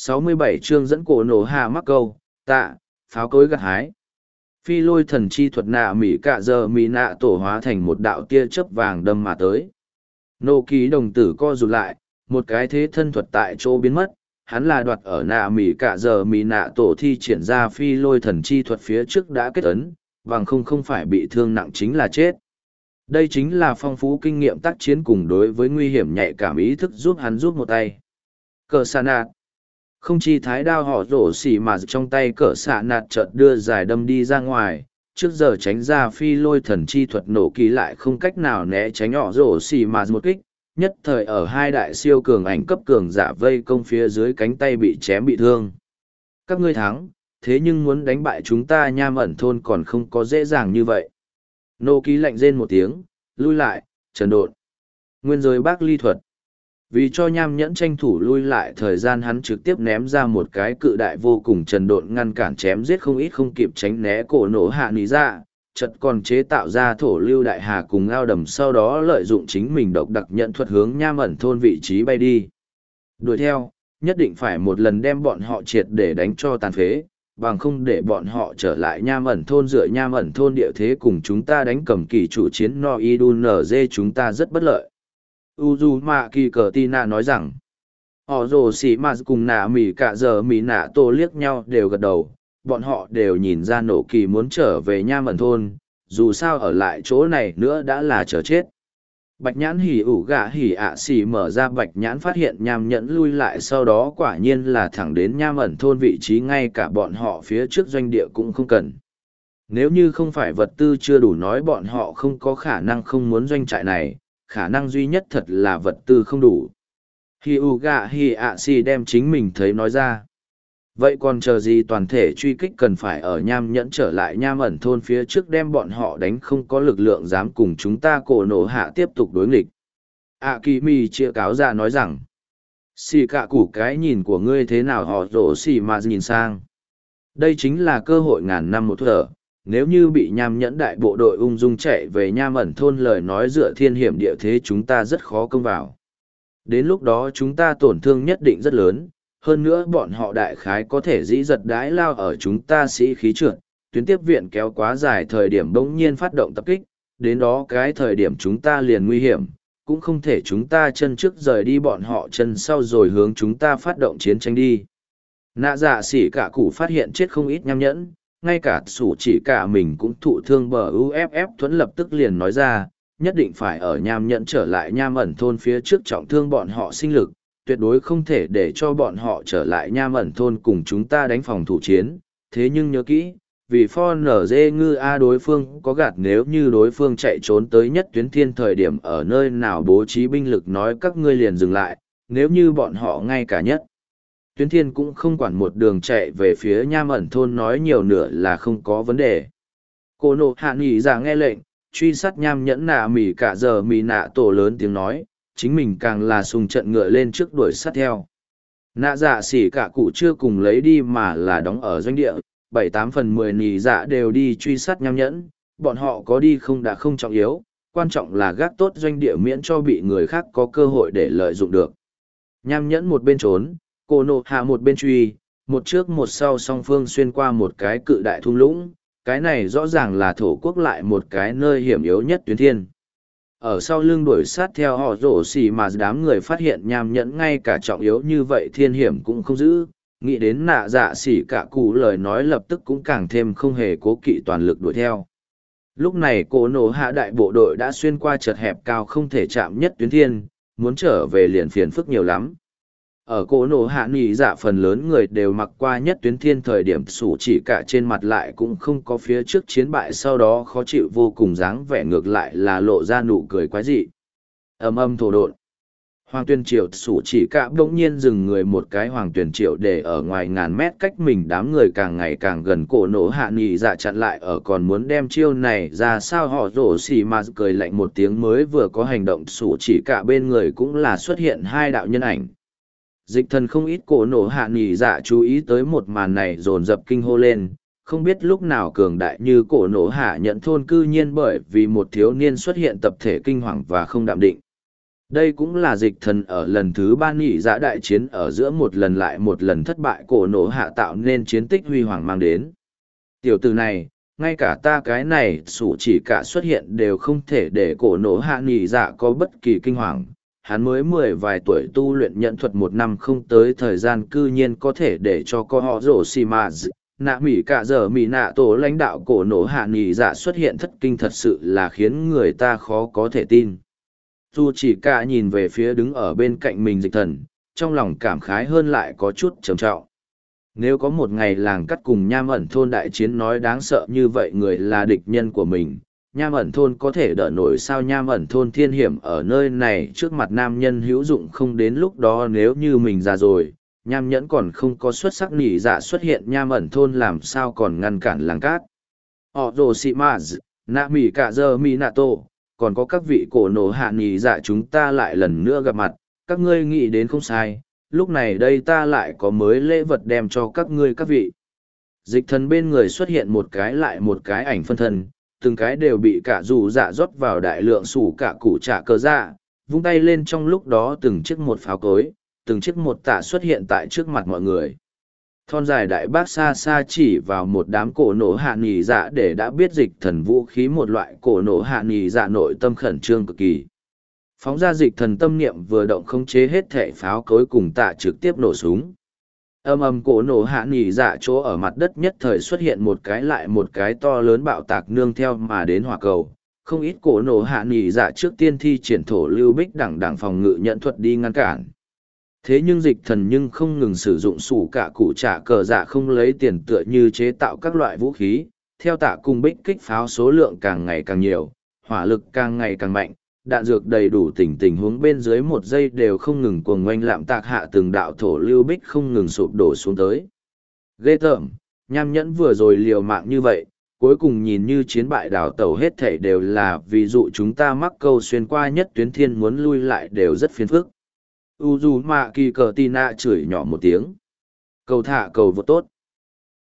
67 chương dẫn cổ nổ hạ mắc câu, tạ, pháo cối gặt hái. Phi lôi thần chi thuật nạ mỉ cả giờ mỉ nạ tổ hóa thành một đạo tia chớp vàng đâm mà tới. Nô ký đồng tử co rụt lại, một cái thế thân thuật tại chỗ biến mất, hắn là đoạt ở nạ mỉ cả giờ mỉ nạ tổ thi triển ra phi lôi thần chi thuật phía trước đã kết ấn, bằng không không phải bị thương nặng chính là chết. Đây chính là phong phú kinh nghiệm tác chiến cùng đối với nguy hiểm nhạy cảm ý thức giúp hắn giúp một tay. Cờ sa nạt. Không chi thái đao họ rổ xỉ mà trong tay cỡ xạ nạt chợt đưa dài đâm đi ra ngoài, trước giờ tránh ra phi lôi thần chi thuật nổ kỳ lại không cách nào né tránh họ rổ xỉ mà một kích, nhất thời ở hai đại siêu cường ảnh cấp cường giả vây công phía dưới cánh tay bị chém bị thương. Các ngươi thắng, thế nhưng muốn đánh bại chúng ta nham ẩn thôn còn không có dễ dàng như vậy. Nô ký lạnh rên một tiếng, lui lại, trần đột, Nguyên giới bác ly thuật. Vì cho nham nhẫn tranh thủ lui lại thời gian hắn trực tiếp ném ra một cái cự đại vô cùng trần độn ngăn cản chém giết không ít không kịp tránh né cổ nổ hạ ní ra, dạ, chật còn chế tạo ra thổ lưu đại hà cùng ao đầm sau đó lợi dụng chính mình độc đặc nhận thuật hướng nham ẩn thôn vị trí bay đi. Đuổi theo, nhất định phải một lần đem bọn họ triệt để đánh cho tàn phế, bằng không để bọn họ trở lại nham ẩn thôn dựa nham ẩn thôn địa thế cùng chúng ta đánh cầm kỳ chủ chiến no idun nz chúng ta rất bất lợi uzu mạ kỳ cờ tina nói rằng họ rồ xì m cùng nạ mỉ cả giờ mỉ nạ tô liếc nhau đều gật đầu bọn họ đều nhìn ra nổ kỳ muốn trở về nha mẩn thôn dù sao ở lại chỗ này nữa đã là chờ chết Bạch nhãn hỉ ủ gạ hỉ ạ xỉ mở ra bạch nhãn phát hiện nham nhẫn lui lại sau đó quả nhiên là thẳng đến nham ẩn thôn vị trí ngay cả bọn họ phía trước doanh địa cũng không cần. Nếu như không phải vật tư chưa đủ nói bọn họ không có khả năng không muốn doanh trại này, khả năng duy nhất thật là vật tư không đủ. Hi u gạ hi ạ si đem chính mình thấy nói ra. Vậy còn chờ gì toàn thể truy kích cần phải ở nham nhẫn trở lại nham ẩn thôn phía trước đem bọn họ đánh không có lực lượng dám cùng chúng ta cổ nổ hạ tiếp tục đối nghịch. A kỳ mi chia cáo ra nói rằng, xì cạ củ cái nhìn của ngươi thế nào họ rổ xì mà nhìn sang. Đây chính là cơ hội ngàn năm một thở, nếu như bị nham nhẫn đại bộ đội ung dung chạy về nham ẩn thôn lời nói dựa thiên hiểm địa thế chúng ta rất khó công vào. Đến lúc đó chúng ta tổn thương nhất định rất lớn, hơn nữa bọn họ đại khái có thể dĩ giật đái lao ở chúng ta sĩ khí trượt, tuyến tiếp viện kéo quá dài thời điểm bỗng nhiên phát động tập kích, đến đó cái thời điểm chúng ta liền nguy hiểm, cũng không thể chúng ta chân trước rời đi bọn họ chân sau rồi hướng chúng ta phát động chiến tranh đi. Nạ dạ sĩ cả củ phát hiện chết không ít nham nhẫn, ngay cả sủ chỉ cả mình cũng thụ thương bờ UFF thuẫn lập tức liền nói ra, nhất định phải ở nham nhận trở lại nham ẩn thôn phía trước trọng thương bọn họ sinh lực, tuyệt đối không thể để cho bọn họ trở lại nham ẩn thôn cùng chúng ta đánh phòng thủ chiến. Thế nhưng nhớ kỹ, vì pho nở dê ngư A đối phương có gạt nếu như đối phương chạy trốn tới nhất tuyến thiên thời điểm ở nơi nào bố trí binh lực nói các ngươi liền dừng lại, nếu như bọn họ ngay cả nhất. Tuyến thiên cũng không quản một đường chạy về phía nham ẩn thôn nói nhiều nửa là không có vấn đề. Cô nộ hạ nghỉ ra nghe lệnh, truy sát nham nhẫn nạ mỉ cả giờ mỉ nạ tổ lớn tiếng nói, chính mình càng là sùng trận ngựa lên trước đuổi sát theo. Nạ dạ xỉ cả cụ chưa cùng lấy đi mà là đóng ở doanh địa, bảy tám phần mười nỉ dạ đều đi truy sát nham nhẫn, bọn họ có đi không đã không trọng yếu, quan trọng là gác tốt doanh địa miễn cho bị người khác có cơ hội để lợi dụng được. Nham nhẫn một bên trốn, cô nộ hạ một bên truy, một trước một sau song phương xuyên qua một cái cự đại thung lũng, cái này rõ ràng là thổ quốc lại một cái nơi hiểm yếu nhất tuyến thiên. Ở sau lưng đuổi sát theo họ rổ xì mà đám người phát hiện nham nhẫn ngay cả trọng yếu như vậy thiên hiểm cũng không giữ. Nghĩ đến nạ dạ xỉ cả cụ lời nói lập tức cũng càng thêm không hề cố kỵ toàn lực đuổi theo. Lúc này cổ nổ hạ đại bộ đội đã xuyên qua chật hẹp cao không thể chạm nhất tuyến thiên muốn trở về liền phiền phức nhiều lắm ở cổ nổ hạ nghỉ dạ phần lớn người đều mặc qua nhất tuyến thiên thời điểm sủ chỉ cả trên mặt lại cũng không có phía trước chiến bại sau đó khó chịu vô cùng dáng vẻ ngược lại là lộ ra nụ cười quái dị. Ầm ầm thổ độn. Hoàng tuyên triệu sủ chỉ cả bỗng nhiên dừng người một cái hoàng tuyên triệu để ở ngoài ngàn mét cách mình đám người càng ngày càng gần cổ nổ hạ nghỉ dạ chặn lại ở còn muốn đem chiêu này ra sao họ rổ xì mà cười lạnh một tiếng mới vừa có hành động sủ chỉ cả bên người cũng là xuất hiện hai đạo nhân ảnh dịch thần không ít cổ nổ hạ nghỉ dạ chú ý tới một màn này dồn dập kinh hô lên. Không biết lúc nào cường đại như cổ nổ hạ nhận thôn cư nhiên bởi vì một thiếu niên xuất hiện tập thể kinh hoàng và không đạm định. Đây cũng là dịch thần ở lần thứ ba nghỉ dạ đại chiến ở giữa một lần lại một lần thất bại cổ nổ hạ tạo nên chiến tích huy hoàng mang đến. Tiểu từ này, ngay cả ta cái này sủ chỉ cả xuất hiện đều không thể để cổ nổ hạ nghỉ dạ có bất kỳ kinh hoàng hắn mới mười vài tuổi tu luyện nhận thuật một năm không tới thời gian cư nhiên có thể để cho co họ rổ xì mà nạ mỉ cả giờ mỉ nạ tổ lãnh đạo cổ nổ hạ nghỉ dạ xuất hiện thất kinh thật sự là khiến người ta khó có thể tin. Dù chỉ cả nhìn về phía đứng ở bên cạnh mình dịch thần, trong lòng cảm khái hơn lại có chút trầm trọng. Nếu có một ngày làng cắt cùng nham ẩn thôn đại chiến nói đáng sợ như vậy người là địch nhân của mình nham ẩn thôn có thể đỡ nổi sao nham ẩn thôn thiên hiểm ở nơi này trước mặt nam nhân hữu dụng không đến lúc đó nếu như mình già rồi. Nham nhẫn còn không có xuất sắc nỉ dạ xuất hiện nham ẩn thôn làm sao còn ngăn cản làng cát. Họ rồ sĩ maz nạ mỹ cả giờ mỹ nạ tổ, còn có các vị cổ nổ hạ nỉ dạ chúng ta lại lần nữa gặp mặt. Các ngươi nghĩ đến không sai, lúc này đây ta lại có mới lễ vật đem cho các ngươi các vị. Dịch thần bên người xuất hiện một cái lại một cái ảnh phân thân từng cái đều bị cả dù dạ rót vào đại lượng sủ cả củ trả cơ dạ vung tay lên trong lúc đó từng chiếc một pháo cối, từng chiếc một tạ xuất hiện tại trước mặt mọi người. Thon dài đại bác xa xa chỉ vào một đám cổ nổ hạ nghỉ dạ để đã biết dịch thần vũ khí một loại cổ nổ hạ nghỉ dạ nội tâm khẩn trương cực kỳ. Phóng ra dịch thần tâm niệm vừa động khống chế hết thể pháo cối cùng tạ trực tiếp nổ súng âm âm cổ nổ hạ nỉ dạ chỗ ở mặt đất nhất thời xuất hiện một cái lại một cái to lớn bạo tạc nương theo mà đến hỏa cầu. Không ít cổ nổ hạ nỉ dạ trước tiên thi triển thổ lưu bích đẳng đẳng phòng ngự nhận thuật đi ngăn cản. Thế nhưng dịch thần nhưng không ngừng sử dụng sủ cả cụ trả cờ dạ không lấy tiền tựa như chế tạo các loại vũ khí. Theo tạ cung bích kích pháo số lượng càng ngày càng nhiều, hỏa lực càng ngày càng mạnh đạn dược đầy đủ tình tình huống bên dưới một giây đều không ngừng cuồng ngoanh lạm tạc hạ từng đạo thổ lưu bích không ngừng sụp đổ xuống tới. Ghê tởm, nham nhẫn vừa rồi liều mạng như vậy, cuối cùng nhìn như chiến bại đảo tàu hết thể đều là ví dụ chúng ta mắc câu xuyên qua nhất tuyến thiên muốn lui lại đều rất phiền phức. U dù mạ kỳ cờ tì chửi nhỏ một tiếng. Cầu thả cầu vượt tốt.